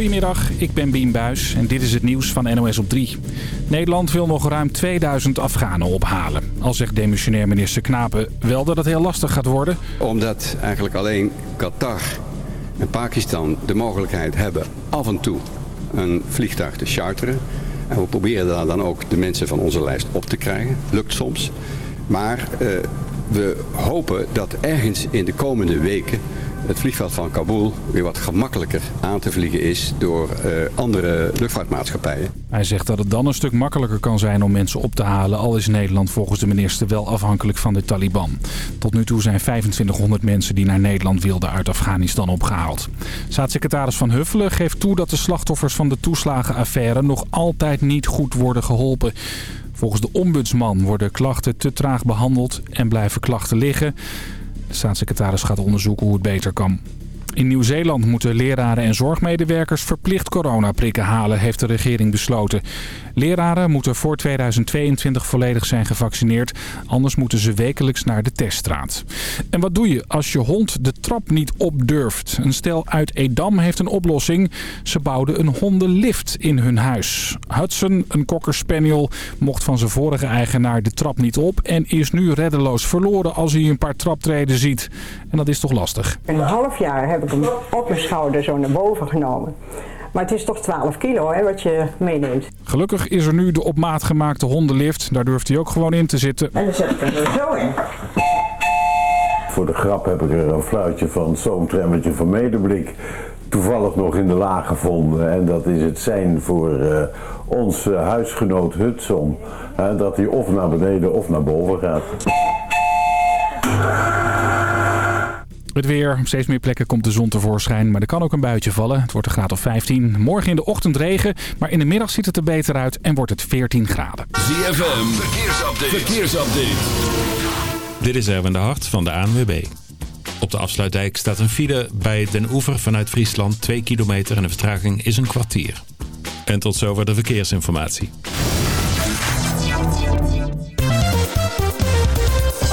Goedemiddag, ik ben Bien Buis en dit is het nieuws van NOS op 3. Nederland wil nog ruim 2000 Afghanen ophalen. Al zegt demissionair minister Knapen wel dat het heel lastig gaat worden. Omdat eigenlijk alleen Qatar en Pakistan de mogelijkheid hebben af en toe een vliegtuig te charteren. En we proberen daar dan ook de mensen van onze lijst op te krijgen. Lukt soms. Maar uh, we hopen dat ergens in de komende weken het vliegveld van Kabul weer wat gemakkelijker aan te vliegen is door uh, andere luchtvaartmaatschappijen. Hij zegt dat het dan een stuk makkelijker kan zijn om mensen op te halen, al is Nederland volgens de minister wel afhankelijk van de Taliban. Tot nu toe zijn 2500 mensen die naar Nederland wilden uit Afghanistan opgehaald. Staatssecretaris Van Huffelen geeft toe dat de slachtoffers van de toeslagenaffaire nog altijd niet goed worden geholpen. Volgens de ombudsman worden klachten te traag behandeld en blijven klachten liggen. De staatssecretaris gaat onderzoeken hoe het beter kan. In Nieuw-Zeeland moeten leraren en zorgmedewerkers verplicht coronaprikken halen, heeft de regering besloten. Leraren moeten voor 2022 volledig zijn gevaccineerd, anders moeten ze wekelijks naar de teststraat. En wat doe je als je hond de trap niet op durft? Een stel uit Edam heeft een oplossing. Ze bouwden een hondenlift in hun huis. Hudson, een cocker spaniel, mocht van zijn vorige eigenaar de trap niet op en is nu reddeloos verloren als hij een paar traptreden ziet. En dat is toch lastig. Een half jaar heb ik hem op mijn schouder zo naar boven genomen. Maar het is toch 12 kilo hè, wat je meeneemt. Gelukkig is er nu de op maat gemaakte hondenlift. Daar durft hij ook gewoon in te zitten. En dan zet ik er zo in. Voor de grap heb ik er een fluitje van zo'n trammetje van Medeblik toevallig nog in de laag gevonden. En dat is het zijn voor uh, onze huisgenoot Hudson. Uh, dat hij of naar beneden of naar boven gaat. Het weer. Op steeds meer plekken komt de zon tevoorschijn, maar er kan ook een buitje vallen. Het wordt een graad of 15. Morgen in de ochtend regen, maar in de middag ziet het er beter uit en wordt het 14 graden. ZFM, verkeersupdate. verkeersupdate. Dit is Erwin de Hart van de ANWB. Op de afsluitdijk staat een file bij Den Oever vanuit Friesland 2 kilometer en de vertraging is een kwartier. En tot zover de verkeersinformatie.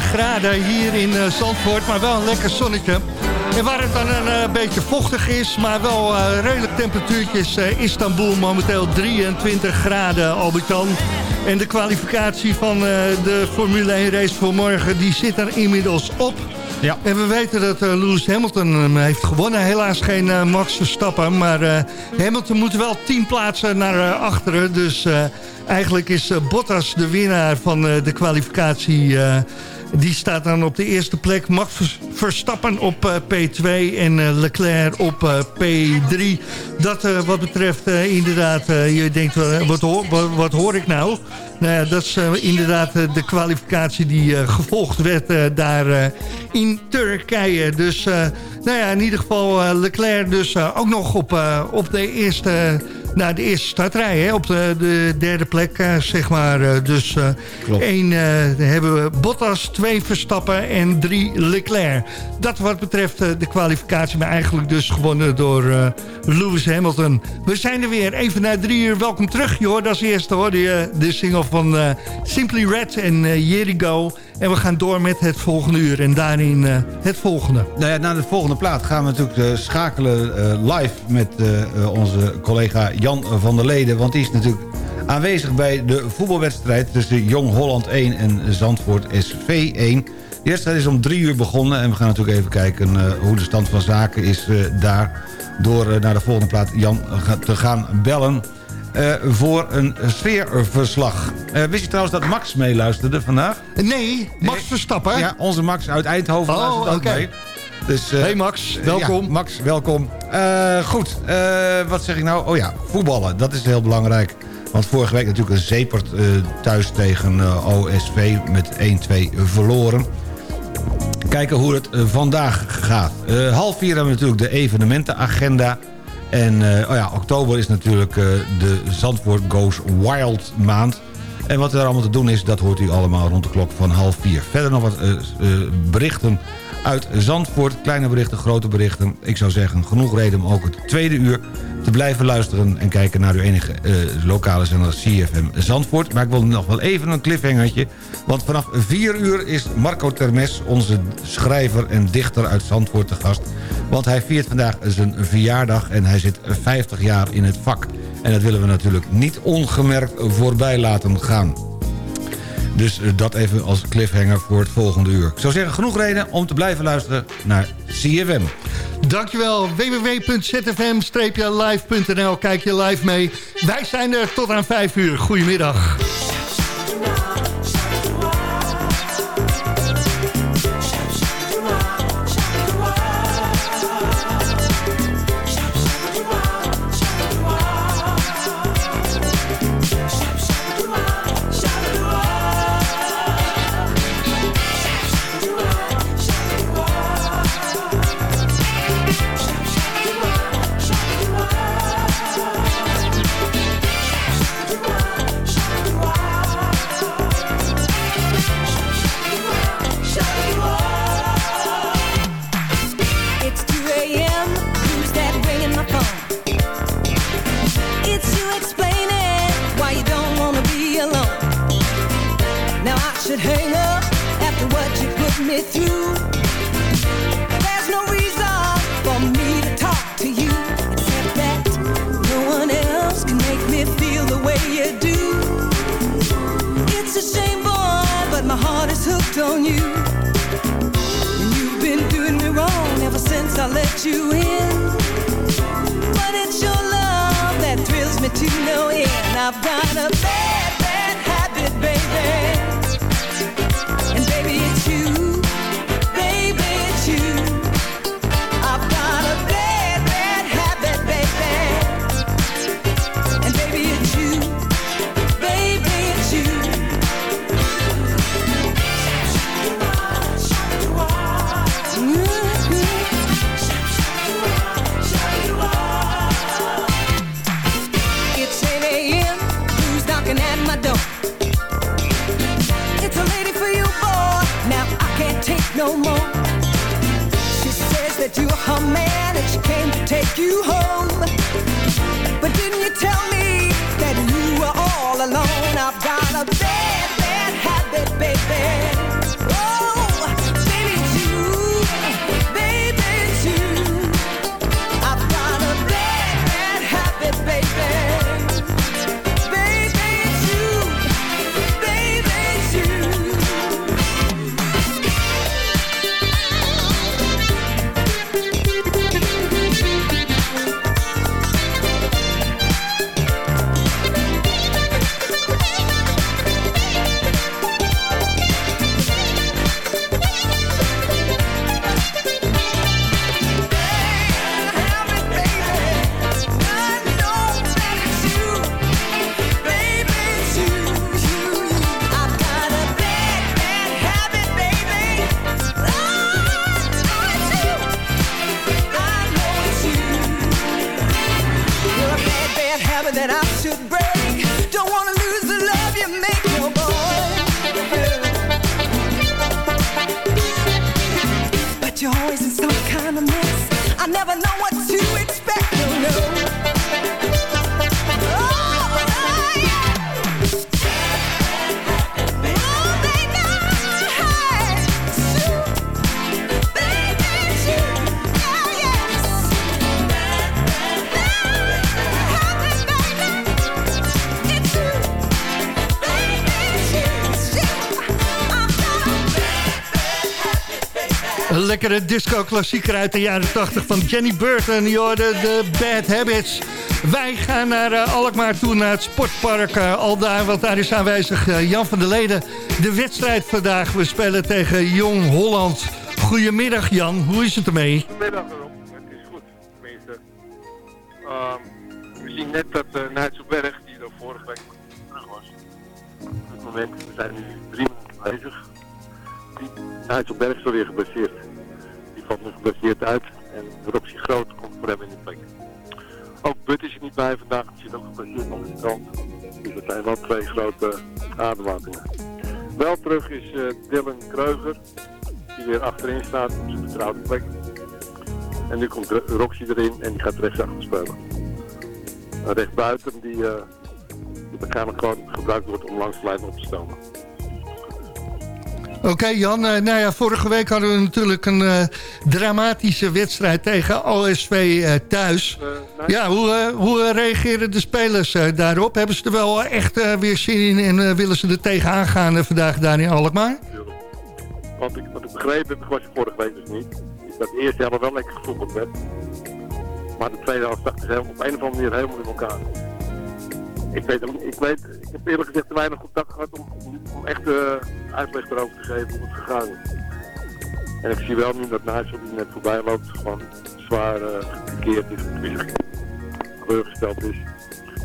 15 graden hier in eh, Zandvoort, maar wel een lekker zonnetje. En waar het dan een eh, beetje vochtig is, maar wel eh, redelijk temperatuurtjes. Istanbul momenteel 23 graden, Albert-Jan. En de kwalificatie van de Formule 1 race voor morgen, die zit er inmiddels op. Ja. En we weten dat Lewis Hamilton hem heeft gewonnen. Helaas geen Max Verstappen, maar Hamilton moet wel 10 plaatsen naar achteren. Dus eigenlijk is Bottas de winnaar van de kwalificatie... die staat dan op de eerste plek. Max Vers- Verstappen op eh, P2 en eh, Leclerc op eh, P3. Dat wat betreft inderdaad, je denkt, wat, hoor, wat, hoor ik nou? Nou ja, dat is inderdaad de kwalificatie die gevolgd werd daar in Turkije. Dus nou ja, in ieder geval Leclerc dus ook nog op, op de eerste... Nou, de eerste startrij, hè, op de, de derde plek, eh, zeg maar. Eh, dus eh één hebben we Bottas, twee Verstappen en drie Leclerc. Dat wat betreft de kwalificatie, maar eigenlijk dus gewonnen door Lewis Hamilton. We zijn er weer, even na drie uur. Welkom terug, je hoorde als eerste hoorde je de single van Simply Red en Jericho. En we gaan door met het volgende uur en daarin eh, het volgende. Nou ja, na de volgende plaat gaan we natuurlijk eh, schakelen eh, live met onze collega Jan van der Leden. Want die is natuurlijk aanwezig bij de voetbalwedstrijd tussen Jong Holland 1 en Zandvoort SV 1. De wedstrijd is om drie uur begonnen en we gaan natuurlijk even kijken hoe de stand van zaken is daar. Door naar de volgende plaat Jan te gaan bellen eh, voor een sfeerverslag. Eh, wist je trouwens dat Max meeluisterde vandaag? Nee, Max Verstappen. Ja, onze Max uit Eindhoven Oh, luistert ook oké. mee. Dus, eh, Hey Max, welkom. ja, Max, welkom. Goed, wat zeg ik nou? Oh ja, voetballen, dat is heel belangrijk. Want vorige week natuurlijk een zepert thuis tegen OSV met 1-2 verloren. Kijken hoe het vandaag gaat. Half vier hebben we natuurlijk de evenementenagenda. En eh, oh ja, oktober is natuurlijk eh, de Zandvoort Goes Wild maand. En wat er allemaal te doen is, dat hoort u allemaal rond de klok van half vier. Verder nog wat eh, berichten uit Zandvoort. Kleine berichten, grote berichten. Ik zou zeggen, genoeg reden om ook het tweede uur te blijven luisteren... en kijken naar uw enige eh, lokale zender CFM Zandvoort. Maar ik wil nog wel even een cliffhangertje. Want vanaf 4 uur is Marco Termes, onze schrijver en dichter uit Zandvoort, te gast. Want hij viert vandaag zijn verjaardag en hij zit 50 jaar in het vak. En dat willen we natuurlijk niet ongemerkt voorbij laten gaan. Dus eh, dat even als cliffhanger voor het volgende uur. Ik zou zeggen, genoeg reden om te blijven luisteren naar CFM. Dankjewel. www.zfm-live.nl. Kijk je live mee. Wij zijn er tot aan 5 uur. Goedemiddag. Lekkere disco-klassieker uit de jaren 80 van Jenny Burton. Je hoorde de Bad Habits. Wij gaan naar eh, Alkmaar toe, naar het sportpark uh, Aldaar. Want daar is aanwezig eh, Jan van der Leden. De wedstrijd vandaag. We spelen tegen Jong Holland. Goedemiddag Jan, hoe is het ermee? Goedemiddag Rob, het is goed. Tenminste, ehm, we zien net dat uh, Nijtselberg, die er vorige week terug was, op dit moment, we zijn nu drie minuten bezig, Nijtselberg is alweer geblesseerd. Valt nu geblesseerd uit en Roxy Groot komt voor hem in de plek. Ook But is er niet bij vandaag, die zit ook geblesseerd aan de kant. Dus dat zijn wel twee grote aderlatingen. Wel terug is uh, Dylan Kreuger, die weer achterin staat op zijn vertrouwde plek. En nu komt Roxy erin en die gaat rechtsachter spelen. Uh, rechtsbuiten die, uh, die waarschijnlijk gewoon gebruikt wordt om langs de lijn op te stomen. Oké okay, Jan, uh, nou ja, vorige week hadden we natuurlijk een uh, dramatische wedstrijd tegen OSV uh, thuis. Ja, hoe, hoe reageren de spelers daarop? Hebben ze er wel echt weer zin in en willen ze er tegenaan gaan vandaag daar in Alkmaar? Wat ik, wat ik begrepen heb, was vorige week dus niet. Dat de eerste helft wel lekker gevoetbald werd. Maar de tweede helft zag dus op een of andere manier helemaal in elkaar. Ik weet, ik weet, ik heb eerlijk gezegd te weinig contact gehad om, om echt uh, uitleg erover te geven hoe het gegaan is. En ik zie wel nu dat Nijssel die net voorbij loopt, gewoon zwaar uh, gekeerd is, teleurgesteld is.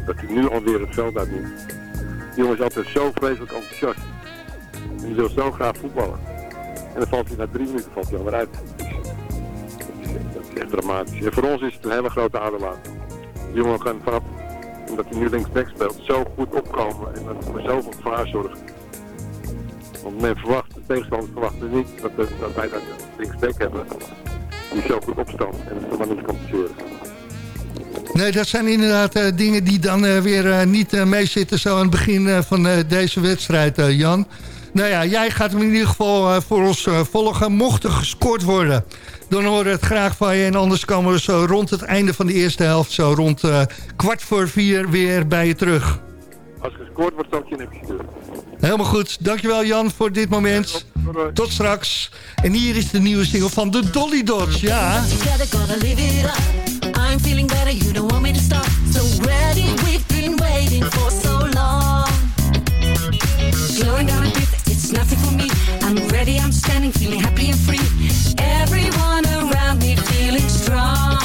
Dat hij nu alweer het veld uit moet. Die jongen is altijd zo vreselijk enthousiast. En die wil zo graag voetballen. En dan valt hij na drie minuten valt hij alweer uit. Dat is echt dramatisch. En voor ons is het een hele grote aderlaat. Die jongen kan vanaf, omdat hij nu linksback speelt, zo goed opkomen en dan voor zoveel gevaar zorgt. Want men verwacht, de tegenstander verwacht niet dat, dat wij dat linksback hebben. Die zo goed opstand en dat kan niet compenseren. Nee, dat zijn inderdaad uh, dingen die dan uh, weer uh, niet meezitten zo aan het begin van deze wedstrijd, Jan. Nou ja, jij gaat hem in ieder geval uh, voor ons uh, volgen. Mocht er gescoord worden, dan horen we het graag van je. En anders komen we zo rond het einde van de eerste helft... zo rond uh, kwart voor vier weer bij je terug. Als er gescoord wordt, ik je sturen. Helemaal goed. Dankjewel Jan voor dit moment. Tot straks. En hier is de nieuwe single van de Dolly Dots. Ja. I'm feeling better, you don't want me to stop. So ready, we've been waiting for so long. I'm ready, I'm standing, feeling happy and free. Everyone around me feeling strong.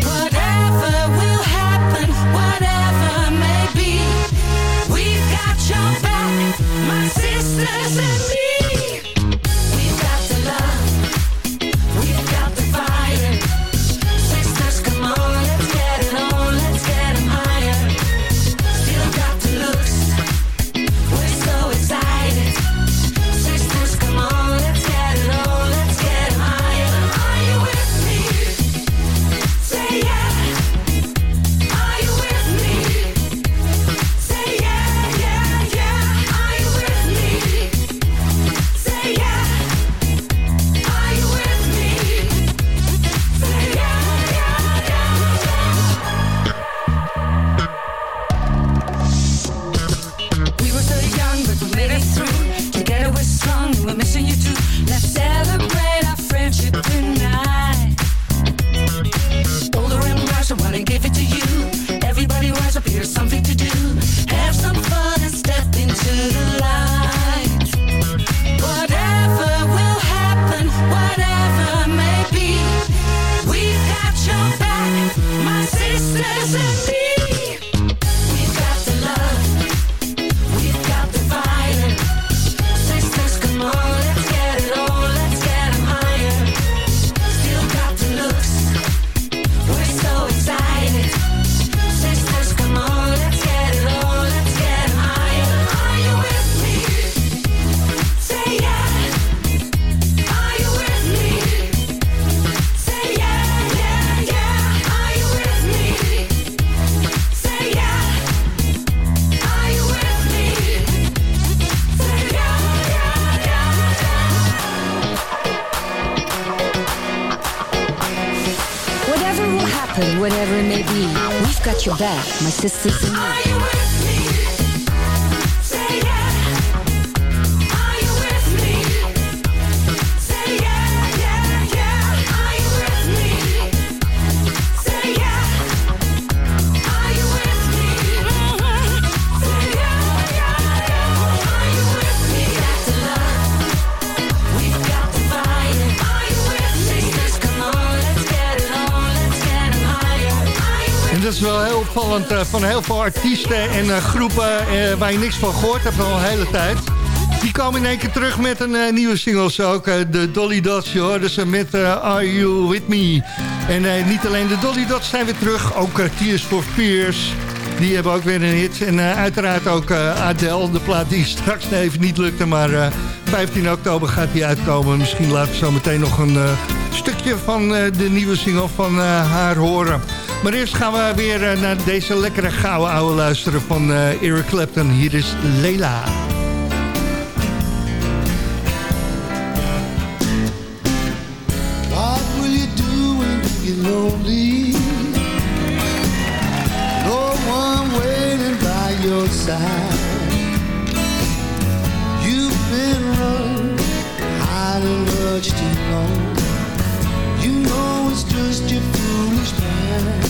Whatever will happen, whatever may be, we've got your back, my sisters and my sisters van heel veel artiesten en eh, groepen eh, waar je niks van gehoord hebt al een hele tijd. Die komen in één keer terug met een eh, nieuwe singles ook. eh, de Dolly Dots, je hoorde ze met eh, Are You With Me. En eh, niet alleen de Dolly Dots zijn weer terug, ook eh, Tears for Fears. Die hebben ook weer een hit. En eh, uiteraard ook eh, Adele, de plaat die straks even niet lukte. Maar eh, 15 oktober gaat die uitkomen. Misschien laten we zo meteen nog een eh, stukje van eh, de nieuwe single van eh, haar horen. Maar eerst gaan we weer eh, naar deze lekkere gouden ouwe luisteren van eh, Eric Clapton. Hier is Leila. What will you do when you lonely? No one waiting by your side. You've been running, hiding much too long. You know it's just your foolish plan.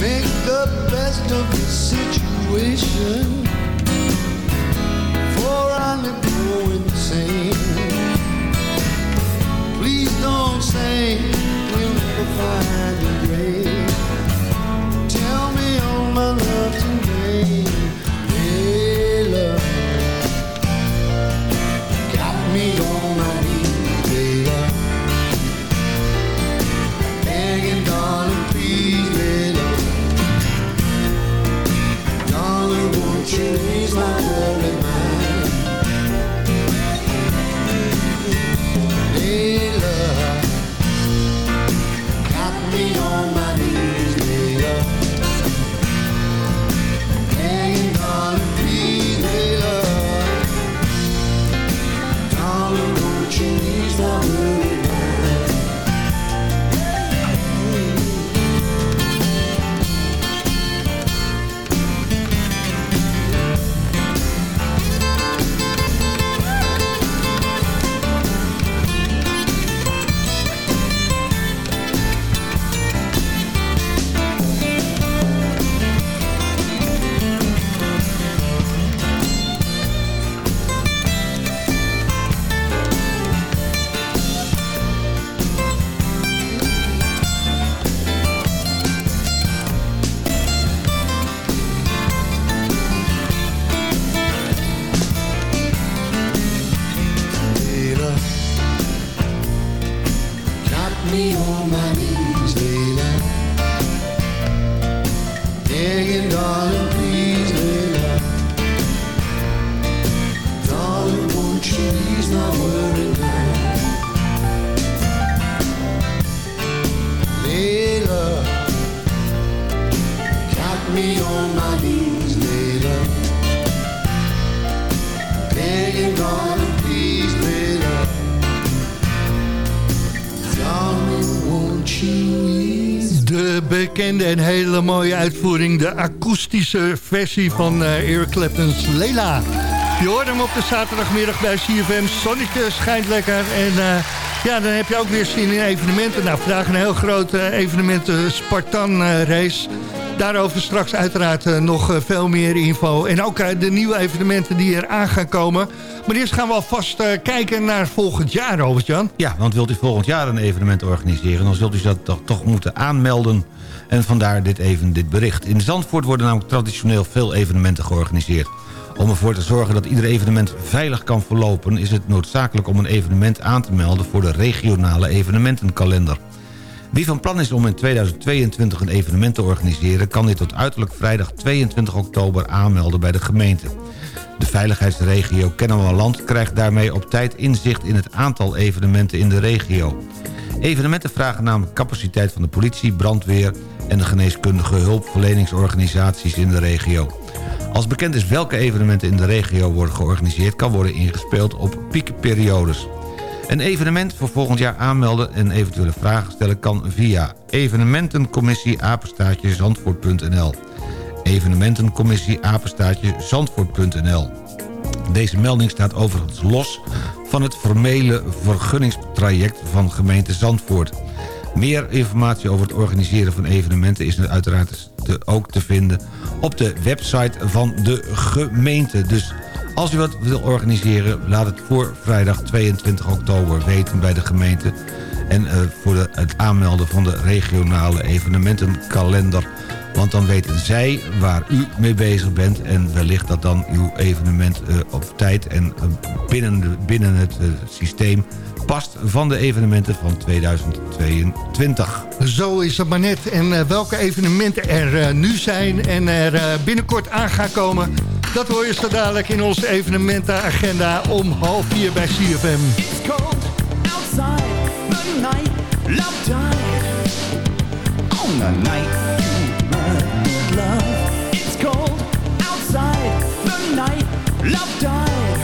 Make the best of the situation. For I'm going insane. Please don't say we'll never find a grave. Bekende en hele mooie uitvoering. De akoestische versie van eh, Eric Clapton's Leila. Je hoort hem op de zaterdagmiddag bij CFM. Zonnetje schijnt lekker. En eh, ja, dan heb je ook weer zin in evenementen. Nou, vandaag een heel groot eh, evenement, de Spartan eh, race. Daarover straks uiteraard nog veel meer info. En ook de nieuwe evenementen die er aan gaan komen. Maar eerst gaan we alvast kijken naar volgend jaar, Robert-Jan. Ja, want wilt u volgend jaar een evenement organiseren... dan zult u dat toch, toch moeten aanmelden. En vandaar dit even dit bericht. In Zandvoort worden namelijk traditioneel veel evenementen georganiseerd. Om ervoor te zorgen dat ieder evenement veilig kan verlopen... is het noodzakelijk om een evenement aan te melden voor de regionale evenementenkalender. Wie van plan is om in 2022 een evenement te organiseren... kan dit tot uiterlijk vrijdag 22 oktober aanmelden bij de gemeente. De veiligheidsregio Kennemerland krijgt daarmee op tijd inzicht... in het aantal evenementen in de regio. Evenementen vragen namelijk capaciteit van de politie, brandweer... en de geneeskundige hulpverleningsorganisaties in de regio. Als bekend is welke evenementen in de regio worden georganiseerd... kan worden ingespeeld op piekperiodes. Een evenement voor volgend jaar aanmelden en eventuele vragen stellen... kan via evenementencommissie apenstaartje zandvoort.nl evenementencommissie apenstaartje zandvoort.nl Deze melding staat overigens los van het formele vergunningstraject van gemeente Zandvoort. Meer informatie over het organiseren van evenementen is uiteraard te- ook te vinden op de website van de gemeente. Dus als u wat wil organiseren, laat het voor vrijdag 22 oktober weten bij de gemeente. En eh, voor het aanmelden van de regionale evenementenkalender. Want dan weten zij waar u mee bezig bent... en wellicht dat dan uw evenement eh, op tijd en eh, binnen, binnen het systeem past... van de evenementen van 2022. Zo is het maar net. En eh, welke evenementen er eh, nu zijn en er eh, binnenkort aan gaan komen... dat hoor je zo dadelijk in onze evenementenagenda om half vier bij CFM. It's cold outside the night. Love died on the night you love. It's cold outside the night. Love died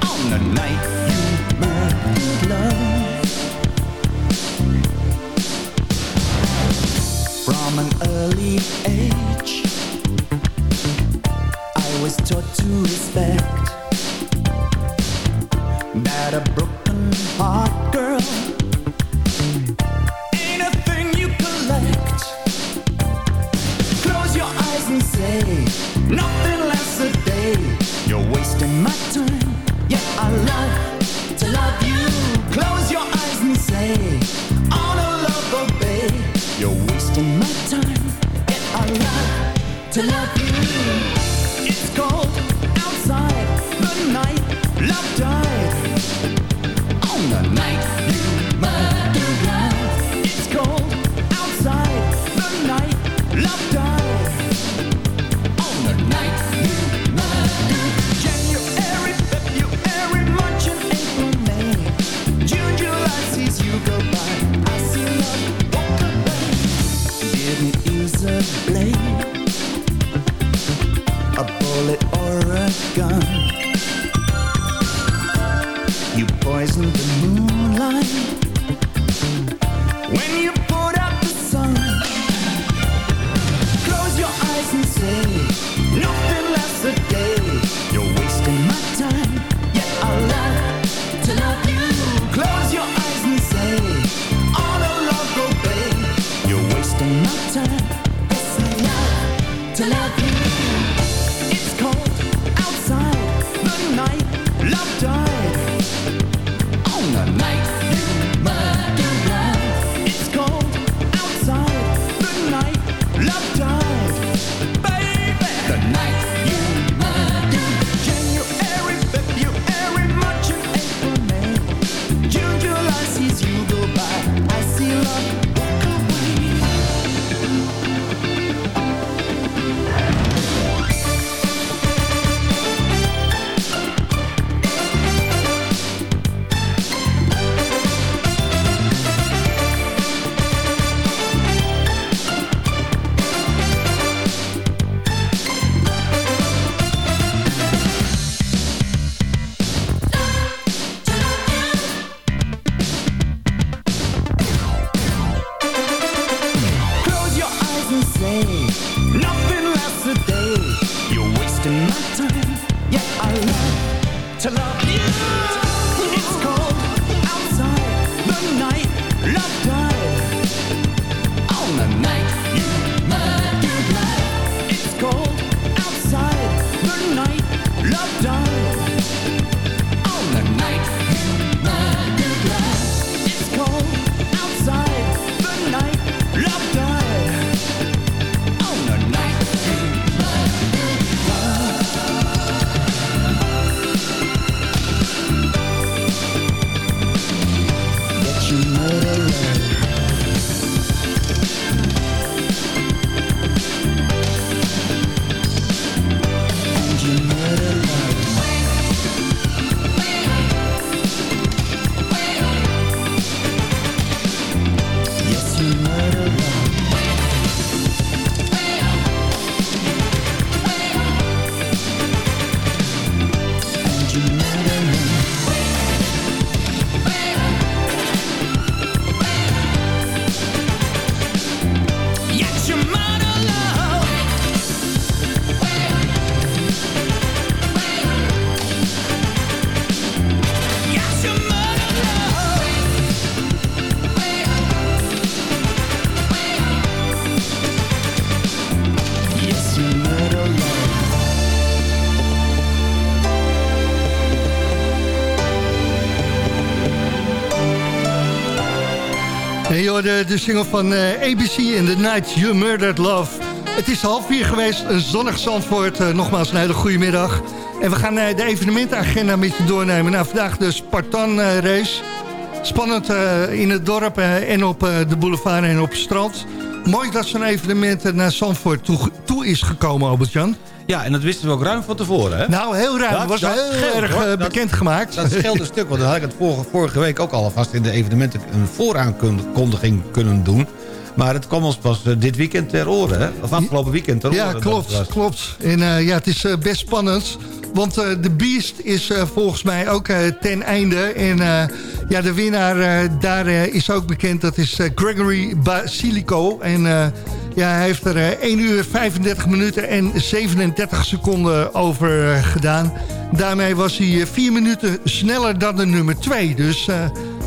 on the night From an early age, I was taught to hoorde de single van eh, ABC in The Night You Murdered Love. Het is half vier geweest, een zonnig Zandvoort. Eh, nogmaals een hele goede middag. En we gaan eh, de evenementenagenda met je doornemen. Nou, vandaag de Spartan eh, race. Spannend eh, in het dorp eh, en op eh, de boulevard en op het strand. Mooi dat zo'n evenement eh, naar Zandvoort toe, toe is gekomen, Albert-Jan. Ja, en dat wisten we ook ruim van tevoren, hè? Nou, heel ruim. Dat was heel scheelt, erg hoor. eh, Dat- bekendgemaakt. Dat scheelt een stuk, want dan had ik het vorige, vorige week ook alvast in de evenementen een vooraankondiging kunnen doen. Maar het kwam ons pas eh, dit weekend ter oren, hè? Of afgelopen weekend ter Ja, oren. dat klopt, klopt. En eh, ja, het is eh, best spannend. Want de Beast is volgens mij ook ten einde. En ja, de winnaar daar is ook bekend. Dat is Gregory Basilico. En ja, hij heeft er eh, 1 uur 35 minuten en 37 seconden over gedaan. Daarmee was hij eh, 4 minuten sneller dan de nummer 2. Dus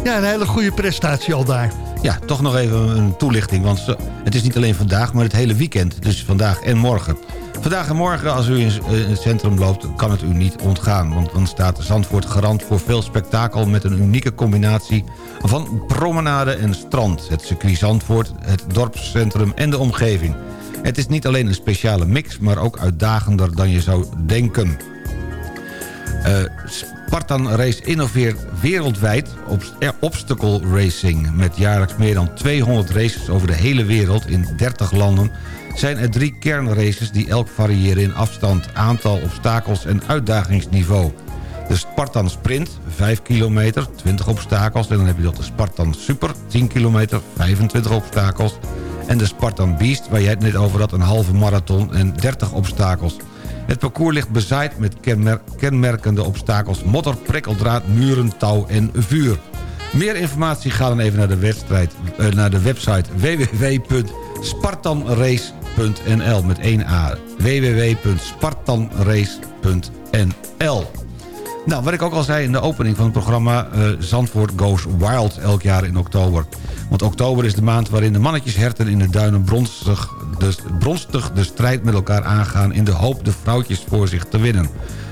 ja, een hele goede prestatie al daar. Ja, toch nog even een toelichting. Want het is niet alleen vandaag, maar het hele weekend. Dus vandaag en morgen. Vandaag en morgen, als u in in het centrum loopt, kan het u niet ontgaan. Want dan staat Zandvoort garant voor veel spektakel... met een unieke combinatie van promenade en strand. Het circuit Zandvoort, het dorpscentrum en de omgeving. Het is niet alleen een speciale mix, maar ook uitdagender dan je zou denken. Eh, Spartan Race innoveert wereldwijd op eh, obstacle racing. Met jaarlijks meer dan 200 races over de hele wereld in 30 landen... zijn er drie kernraces die elk variëren in afstand, aantal obstakels en uitdagingsniveau. De Spartan Sprint, 5 kilometer, 20 obstakels. En dan heb je nog de Spartan Super, 10 kilometer, 25 obstakels. En de Spartan Beast, waar jij het net over had, een halve marathon en 30 obstakels. Het parcours ligt bezaaid met kenmer- kenmerkende obstakels... modder, prikkeldraad, muren, touw en vuur. Meer informatie ga dan even naar de, wedstrijd, eh, naar de website www.spartanrace.nl met 1 A. www.spartanrace.nl nou, wat ik ook al zei in de opening van het programma... eh, Zandvoort Goes Wild elk jaar in oktober. Want oktober is de maand waarin de mannetjesherten in de duinen... bronstig de, bronstig de strijd met elkaar aangaan... in de hoop de vrouwtjes voor zich te winnen.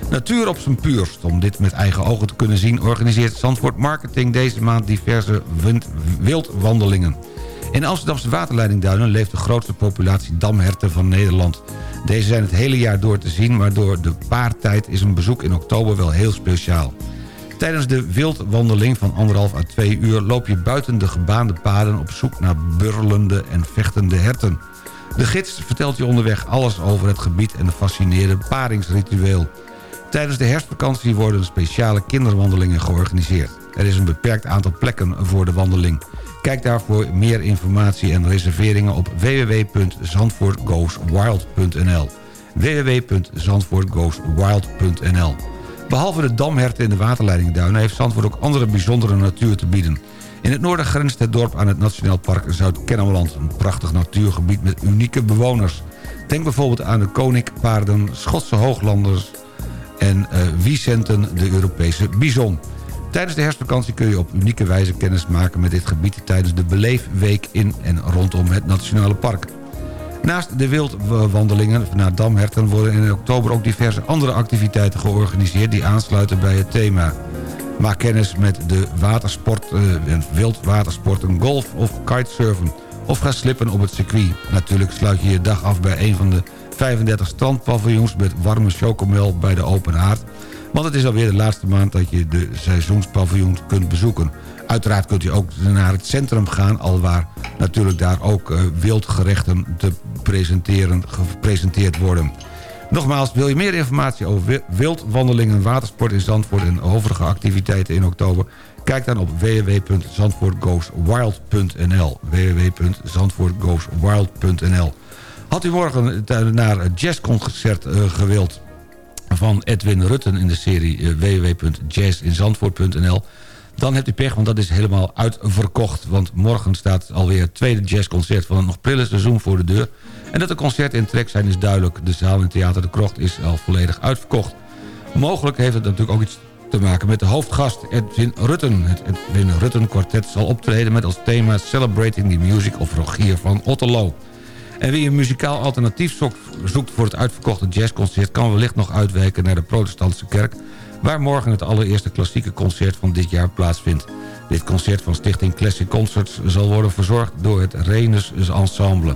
Natuur op zijn puurst. Om dit met eigen ogen te kunnen zien... organiseert Zandvoort Marketing deze maand diverse wildwandelingen. In Amsterdamse waterleidingduinen leeft de grootste populatie damherten van Nederland. Deze zijn het hele jaar door te zien, maar door de paartijd is een bezoek in oktober wel heel speciaal. Tijdens de wildwandeling van anderhalf à twee uur loop je buiten de gebaande paden op zoek naar burlende en vechtende herten. De gids vertelt je onderweg alles over het gebied en de fascinerende paringsritueel. Tijdens de herfstvakantie worden speciale kinderwandelingen georganiseerd. Er is een beperkt aantal plekken voor de wandeling. Kijk daarvoor meer informatie en reserveringen op www.zandvoortgoeswild.nl www.zandvoortgoeswild.nl Behalve de damherten in de waterleidingduinen... heeft Zandvoort ook andere bijzondere natuur te bieden. In het noorden grenst het dorp aan het Nationaal Park Zuid-Kennemerland. Een prachtig natuurgebied met unieke bewoners. Denk bijvoorbeeld aan de koninkpaarden, Schotse hooglanders... en eh Wiesenten, de Europese bison. Tijdens de herfstvakantie kun je op unieke wijze kennis maken met dit gebied... tijdens de Beleefweek in en rondom het Nationale Park. Naast de wildwandelingen naar damherten worden in oktober ook diverse andere activiteiten georganiseerd die aansluiten bij het thema. Maak kennis met de watersport, eh, en wildwatersporten, golf of kitesurfen. Of ga slippen op het circuit. Natuurlijk sluit je je dag af bij een van de 35 strandpaviljoens met warme chocomel bij de open haard. Want het is alweer de laatste maand dat je de seizoenspaviljoens kunt bezoeken. Uiteraard kunt u ook naar het centrum gaan... alwaar natuurlijk daar ook eh, wildgerechten te presenteren, gepresenteerd worden. Nogmaals, wil je meer informatie over wi- wildwandelingen, watersport in Zandvoort... en overige activiteiten in oktober... kijk dan op www.zandvoortgoeswild.nl www.zandvoortgoeswild.nl Had u morgen eh, naar het jazzconcert eh, gewild van Edwin Rutten in de serie eh, www.jazzinzandvoort.nl dan hebt u pech, want dat is helemaal uitverkocht. Want morgen staat alweer het tweede jazzconcert van het nog prille seizoen voor de deur. En dat de concerten in trek zijn is duidelijk. De zaal in Theater de Krocht is al volledig uitverkocht. Mogelijk heeft het natuurlijk ook iets te maken met de hoofdgast Edwin Rutten. Het Edwin Rutten kwartet zal optreden met als thema Celebrating the Music of Rogier van Otterlo. En wie een muzikaal alternatief zoekt, voor het uitverkochte jazzconcert... kan wellicht nog uitwijken naar de protestantse kerk... waar morgen het allereerste klassieke concert van dit jaar plaatsvindt. Dit concert van Stichting Classic Concerts zal worden verzorgd door het Renus Ensemble.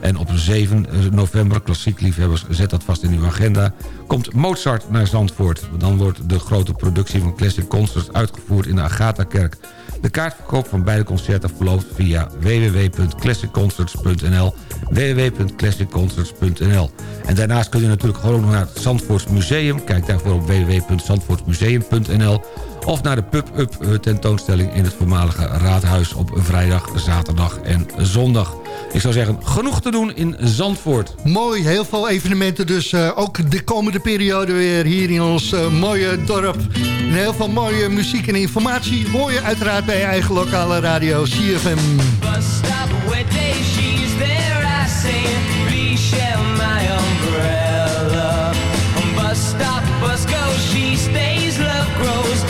En op 7 november, klassiek liefhebbers, zet dat vast in uw agenda... komt Mozart naar Zandvoort. Dan wordt de grote productie van Classic Concerts uitgevoerd in de Agatha-kerk. De kaartverkoop van beide concerten verloopt via www.classicconcerts.nl www.classicconcerts.nl En daarnaast kun je natuurlijk gewoon naar het Zandvoorts Museum. Kijk daarvoor op www.zandvoortsmuseum.nl of naar de pub-up tentoonstelling in het voormalige raadhuis op vrijdag, zaterdag en zondag. Ik zou zeggen, genoeg te doen in Zandvoort. Mooi, heel veel evenementen dus eh, ook de komende periode weer hier in ons eh, mooie dorp. En heel veel mooie muziek en informatie hoor je uiteraard bij je eigen lokale radio CFM. Bus stop where day she's there, I say, please share my umbrella. Bus stop, bus go, she stays, love grows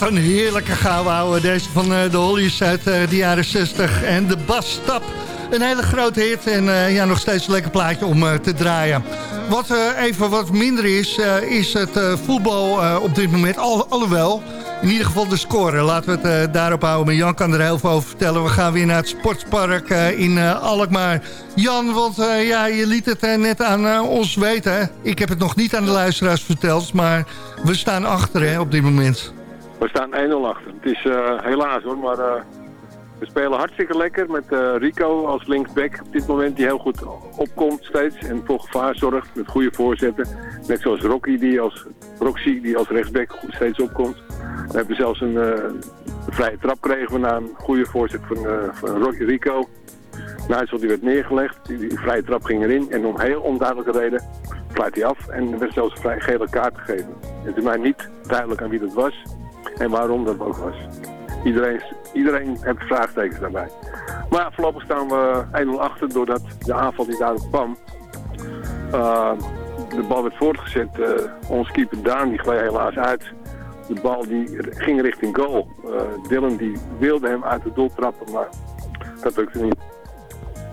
Wat een heerlijke gouden ouwe. Deze van eh, de Hollies uit eh, de jaren 60 en de Basstap. Een hele grote hit en eh, ja, nog steeds een lekker plaatje om te draaien. Wat even wat minder is, is het voetbal op dit moment. Al, alhoewel, in ieder geval de score. Laten we het daarop houden. Maar Jan kan er heel veel over vertellen. We gaan weer naar het sportpark in Alkmaar. Jan, want ja, je liet het net aan ons weten. Ik heb het nog niet aan de luisteraars verteld, maar we staan achter hè, op dit moment. We staan 1-0 achter. Het is eh, helaas hoor, maar eh, we spelen hartstikke lekker met eh, Rico als linksback op dit moment die heel goed opkomt steeds en voor gevaar zorgt met goede voorzetten. Net zoals Rocky die als, Roxy die als rechtsback steeds opkomt. We hebben zelfs een, vrije trap kregen we na een goede voorzet van, van Rocky Rico. Nigel die werd neergelegd, die, vrije trap ging erin en om heel onduidelijke reden fluit hij af en er werd zelfs een vrij gele kaart gegeven. Het is mij niet duidelijk aan wie dat was en waarom dat ook was. Iedereen, iedereen heeft vraagtekens daarbij. Maar voorlopig staan we 1-0 achter doordat de aanval die daarop kwam. eh, de bal werd voortgezet. eh onze keeper Daan die gleed helaas uit. De bal die ging richting goal. Eh, Dylan die wilde hem uit het doel trappen, maar dat lukte niet.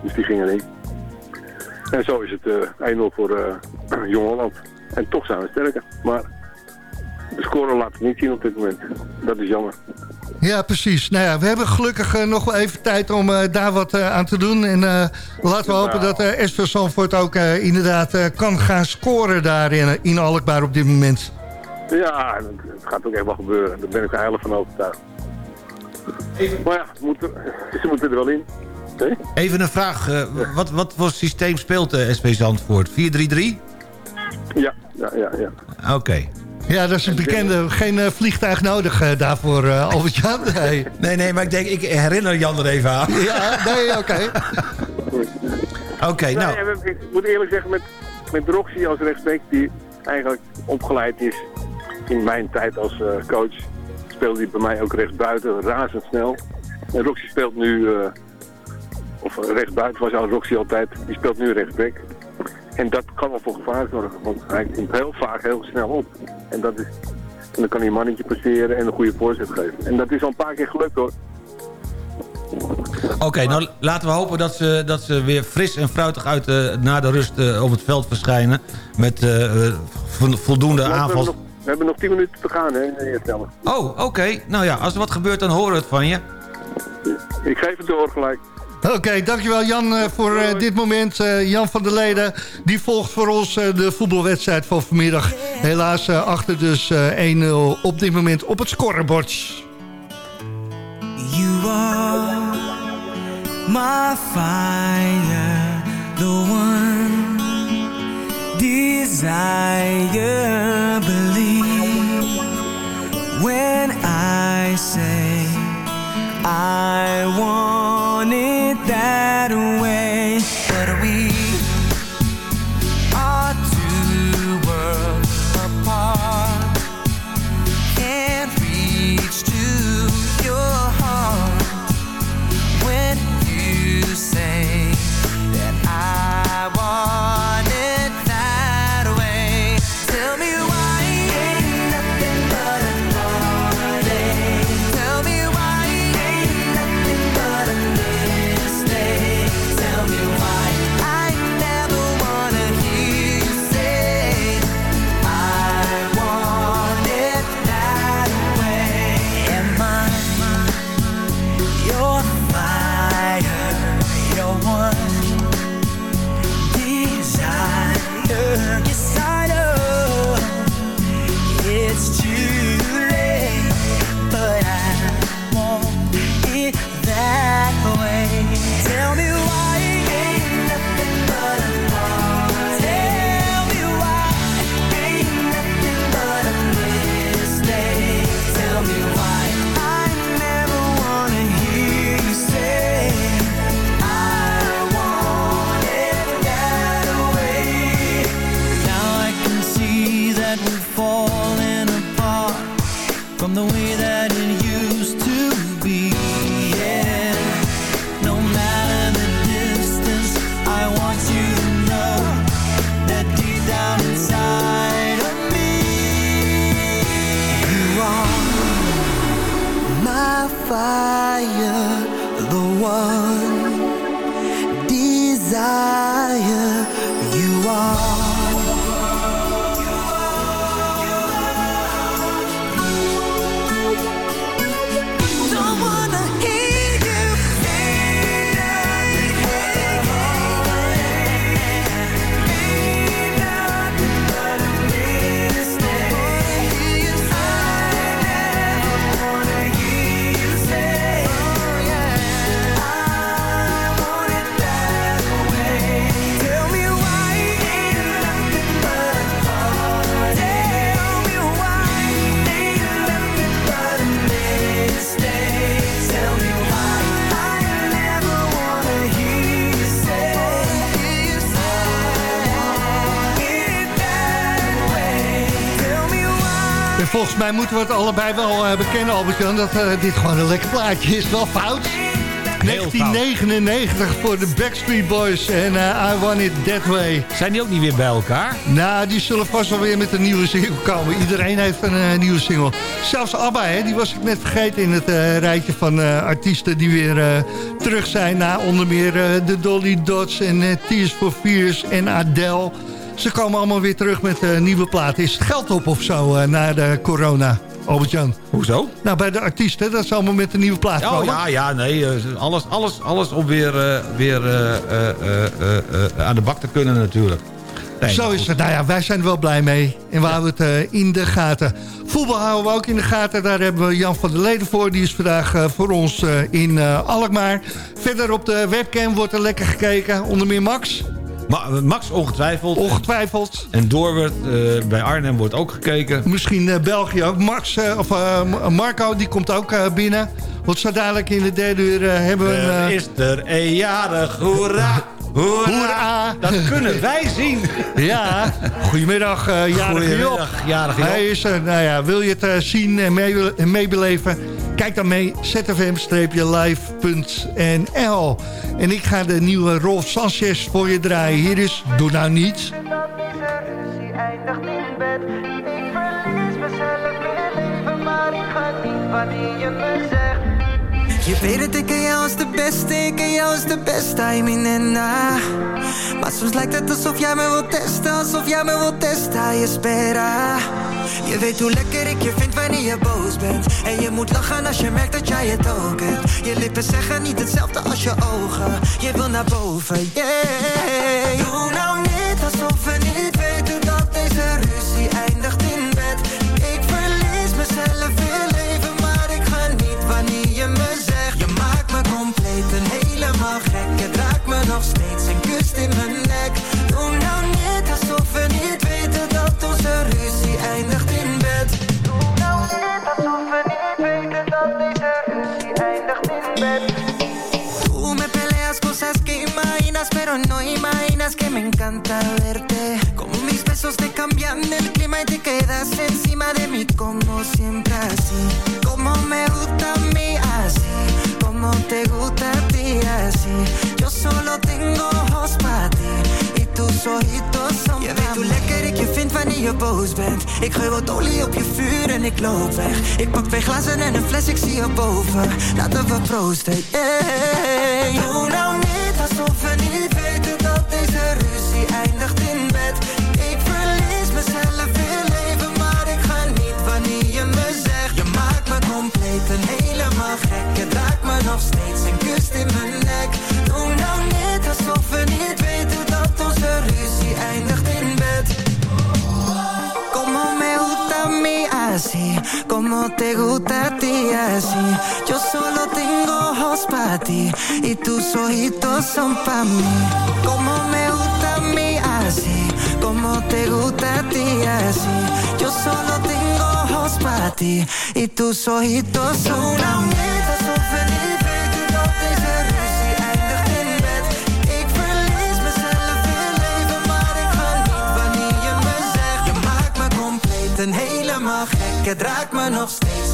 Dus die ging erin. En zo is het eh 1-0 voor Jong Holland. En toch zijn we sterker. Maar de score laat het niet zien op dit moment. Dat is jammer. Ja, precies. Nou ja, we hebben gelukkig eh, nog wel even tijd om eh, daar wat eh, aan te doen. En eh, laten we hopen dat uh, SV Zandvoort ook eh, inderdaad eh, kan gaan scoren daar in, in Alkmaar op dit moment. Ja, het, gaat ook echt wel gebeuren. Daar ben ik er heilig van overtuigd. Maar ja, we moeten, ze moeten er wel in. Even een vraag. eh, wat, wat voor systeem speelt de SV Zandvoort? 4-3-3? Ja, ja, ja. ja. Oké. Ja, dat is een bekende. Geen eh, vliegtuig nodig eh, daarvoor, eh Albert-Jan. Nee. Nee, nee, maar ik denk, ik herinner Jan er even aan. Ja, nee, oké. Oké, nou. ik moet eerlijk zeggen, met, met Roxy als rechtsback, die eigenlijk opgeleid is in mijn tijd als eh, coach, speelde hij bij mij ook rechtsbuiten, razendsnel. En Roxy speelt nu, eh, of rechtsbuiten was al Roxy altijd, die speelt nu rechtsback. En dat kan wel voor gevaar zorgen, want hij komt heel vaak heel snel op. En, dat is, en dan kan hij een mannetje passeren en een goede voorzet geven. En dat is al een paar keer gelukt hoor. Oké, nou laten we hopen dat ze, dat ze weer fris en fruitig uit eh, na de rust eh, op het veld verschijnen. Met eh, vo- voldoende Want we, hebben aanvals. nog, we hebben nog 10 minuten te gaan hè, de. Oh, oké. Nou ja, als er wat gebeurt, dan horen we het van je. Ik geef het door gelijk. Oké, dankjewel Jan eh, voor eh, dit moment. Eh, Jan van der Leden, die volgt voor ons de voetbalwedstrijd van vanmiddag. Helaas achter dus eh, 1-0 op dit moment op het scorebord. You are my fire, the one desire. Believe when I say I want it that way. Mij moeten we het allebei wel eh, bekennen, Albert-Jan... dat eh, dit gewoon een lekker plaatje is. Wel fout. 1999 voor de Backstreet Boys en eh, I Want It That Way. Zijn die ook niet weer bij elkaar? Nou, die zullen vast wel weer met een nieuwe single komen. Iedereen heeft een nieuwe single. Zelfs ABBA, hè, die was ik net vergeten in het rijtje van artiesten... die weer terug zijn na onder meer de Dolly Dots en Tears for Fears en Adele. Ze komen allemaal weer terug met eh, nieuwe platen. Is het geld op of zo eh, na de corona? Albert-Jan. Hoezo? Nou, bij de artiesten, dat is allemaal met een nieuwe plaat Oh komen. ja, ja, nee. eh, Alles, alles, alles om weer, weer aan de bak te kunnen natuurlijk. Nee, Zo is het. Nou ja, wij zijn er wel blij mee. En we houden het in de gaten. Voetbal houden we ook in de gaten. Daar hebben we Jan van der Leden voor. Die is vandaag voor ons in Alkmaar. Verder op de webcam wordt er lekker gekeken. Onder meer Max. Ma- Max ongetwijfeld. Ongetwijfeld. En Doorwerd eh, bij Arnhem wordt ook gekeken. Misschien eh, België ook. Max, eh, of Marco, die komt ook binnen. Want zo dadelijk in de derde uur hebben we. Er is er een jarig, hoera, hoera. Hoera. Dat kunnen wij zien. Ja, goedemiddag, eh jarige. Goedemiddag, jarige. Hij is er. Nou ja, wil je het zien en mee- en meebeleven? Kijk dan mee, zfm-live.nl. En ik ga de nieuwe Rolf Sanchez voor je draaien. Hier is Doe Nou Niets. Je weet het, ik ken jou als de beste, ik jou als de beste, mean en na. Maar soms lijkt het alsof jij me wilt testen, alsof jij me wilt testen, je spera. Je weet hoe lekker ik je vind wanneer je boos bent. En je moet lachen als je merkt dat jij het ook hebt. Je lippen zeggen niet hetzelfde als je ogen. Je wil naar boven, yeah. Doe nou niet nog steeds en kust in mijn nek. Doe nou niet alsof we niet weten dat onze ruzie eindigt in bed. Doe nou niet alsof we niet weten dat deze ruzie eindigt in bed. Tú me peleas cosas que imaginas, pero no imaginas que me encanta verte. Como mis besos te cambian el clima y te quedas encima de mí, como siempre así. Como me gusta a mí así, como te gusta a ti así. Solo tengo ojos para ti y tus ojitos son Je weet hoe lekker ik je vind wanneer je boos bent. Ik gooi wat olie op je vuur en ik loop weg. Ik pak twee glazen en een fles, ik zie je boven. Laten we proosten, yeah. Doe nou tus ojitos son para mí. Como me gusta a mí así, como te gusta a ti así. Yo solo tengo ojos para ti y tus ojitos son maakt me compleet en helemaal gek. Het raakt me nog steeds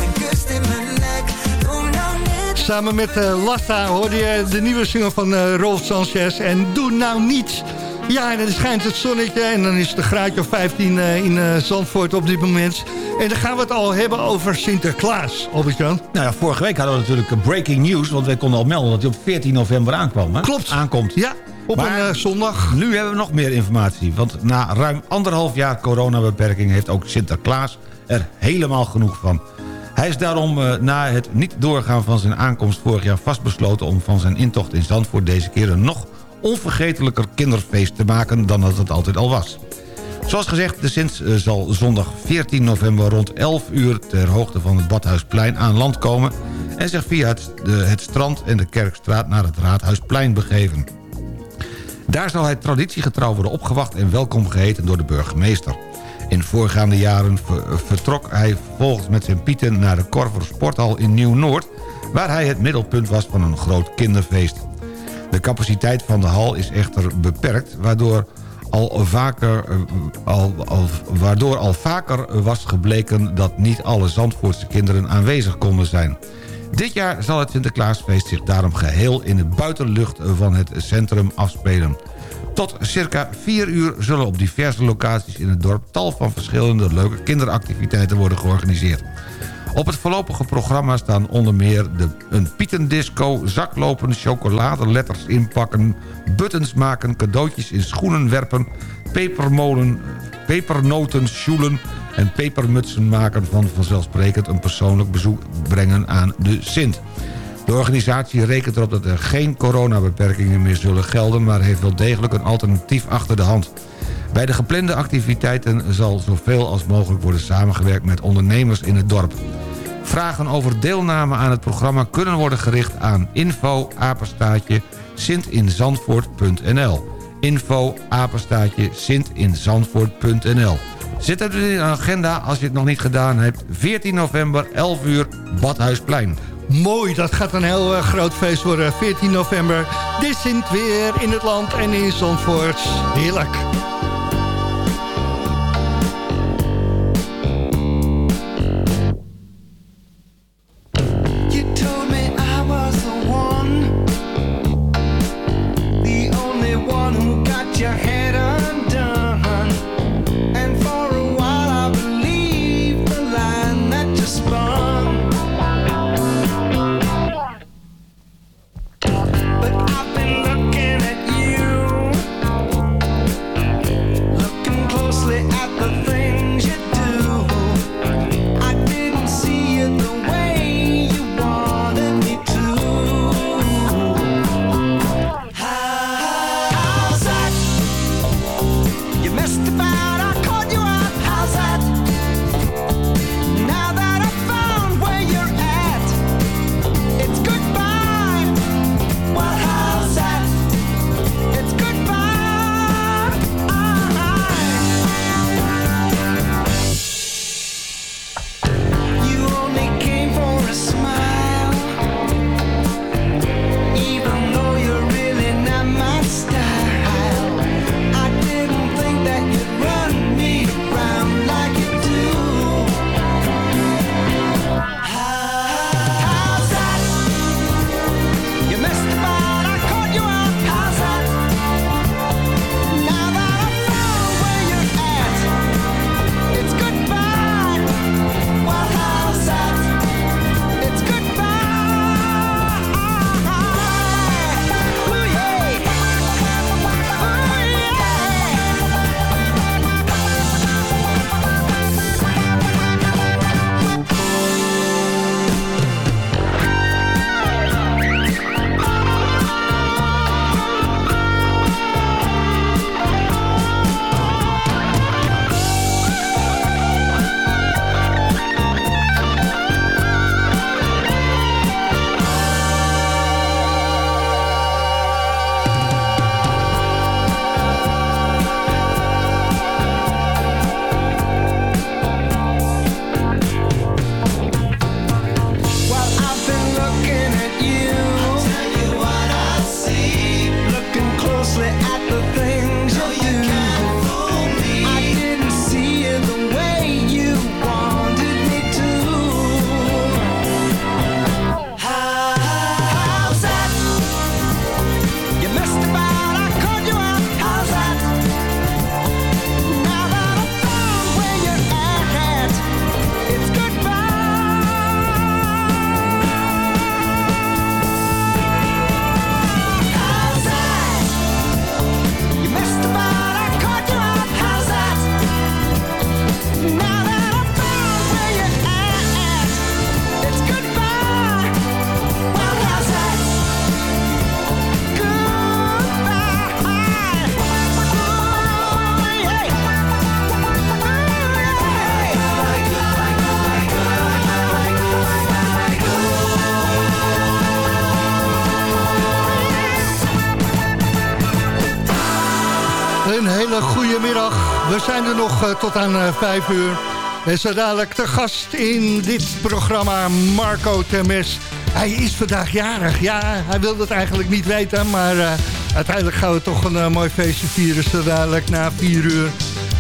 Samen met Lassa hoorde je de nieuwe single van eh Rolf Sanchez. En Doe Nou Niets. Ja, en dan schijnt het zonnetje en dan is het een graadje of 15 eh, in Zandvoort op dit moment. En dan gaan we het al hebben over Sinterklaas, Albert-Jan. Nou ja, vorige week hadden we natuurlijk breaking news... want wij konden al melden dat hij op 14 november aankwam. Hè? Klopt. Aankomt. Ja, op Maar een zondag. Nu hebben we nog meer informatie. Want na ruim anderhalf jaar coronabeperking... heeft ook Sinterklaas er helemaal genoeg van. Hij is daarom eh, na het niet doorgaan van zijn aankomst vorig jaar vastbesloten... om van zijn intocht in Zandvoort deze keer een nog onvergetelijker kinderfeest te maken... dan dat het altijd al was. Zoals gezegd, de Sint eh, zal zondag 14 november rond 11 uur... ter hoogte van het Badhuisplein aan land komen... en zich via het, het strand en de Kerkstraat naar het Raadhuisplein begeven. Daar zal hij traditiegetrouw worden opgewacht en welkom geheten door de burgemeester. In voorgaande jaren ver- vertrok hij vervolgens met zijn pieten naar de Korver Sporthal in Nieuw-Noord... waar hij het middelpunt was van een groot kinderfeest. De capaciteit van de hal is echter beperkt... waardoor al vaker, eh, al, waardoor al vaker was gebleken... dat niet alle Zandvoortse kinderen aanwezig konden zijn. Dit jaar zal het Sinterklaasfeest zich daarom geheel... in de buitenlucht van het centrum afspelen. Tot circa 4 uur zullen op diverse locaties in het dorp... tal van verschillende leuke kinderactiviteiten worden georganiseerd. Op het voorlopige programma staan onder meer de, een pietendisco... zaklopen, chocoladeletters inpakken... buttons maken, cadeautjes in schoenen werpen... pepermolen, pepernoten sjoelen... en pepermutsen maken van vanzelfsprekend een persoonlijk bezoek brengen aan de Sint. De organisatie rekent erop dat er geen coronabeperkingen meer zullen gelden... maar heeft wel degelijk een alternatief achter de hand. Bij de geplande activiteiten zal zoveel als mogelijk worden samengewerkt met ondernemers in het dorp. Vragen over deelname aan het programma kunnen worden gericht aan info apenstaatje sintinzandvoort.nl info apenstaatje sintinzandvoort.nl Zet het in de agenda als je het nog niet gedaan hebt. 14 november, 11 uur, Badhuisplein. Mooi, dat gaat een heel eh, groot feest worden. 14 november. Dit Sint weer in het land en in Zandvoort. Heerlijk. Tot aan eh, 5 uur. En zo dadelijk de gast in dit programma, Marco Temes. Hij is vandaag jarig. Ja, hij wilde het eigenlijk niet weten, maar eh, uiteindelijk gaan we toch een eh, mooi feestje vieren. Zo dadelijk na 4 uur.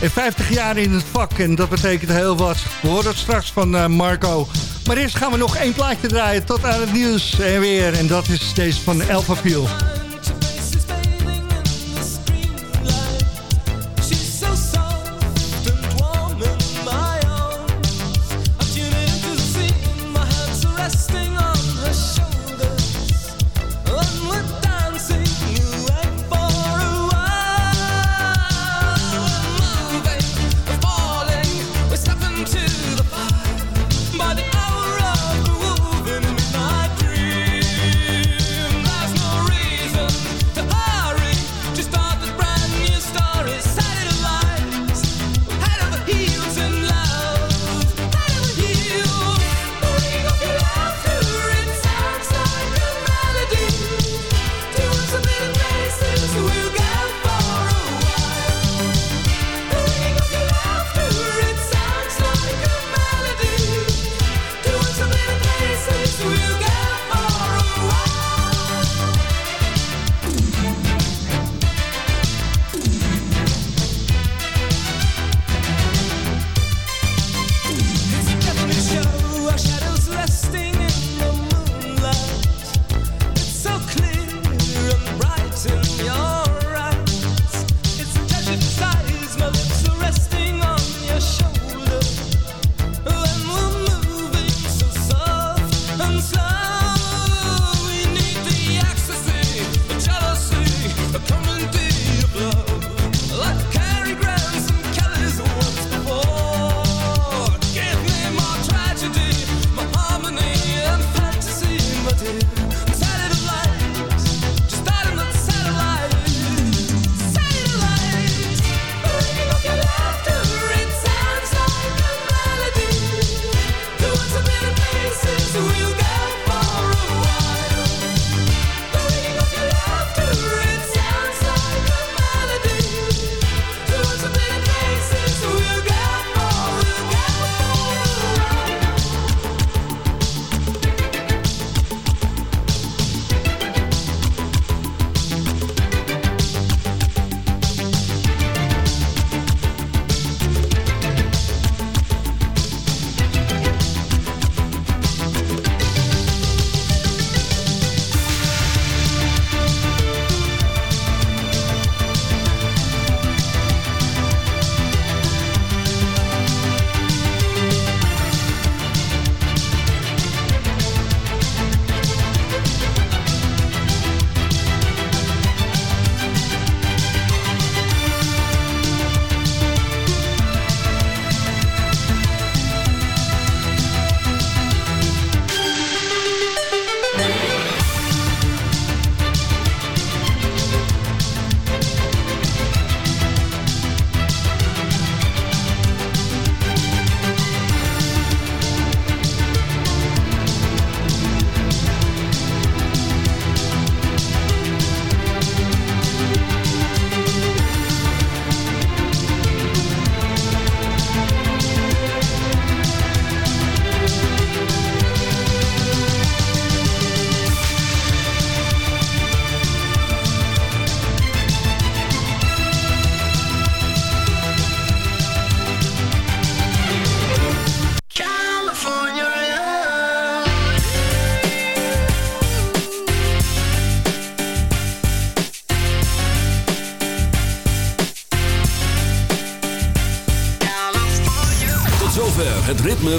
En 50 jaar in het vak en dat betekent heel wat. We horen het straks van eh, Marco. Maar eerst gaan we nog één plaatje draaien tot aan het nieuws en weer. En dat is deze van Elfa Piel.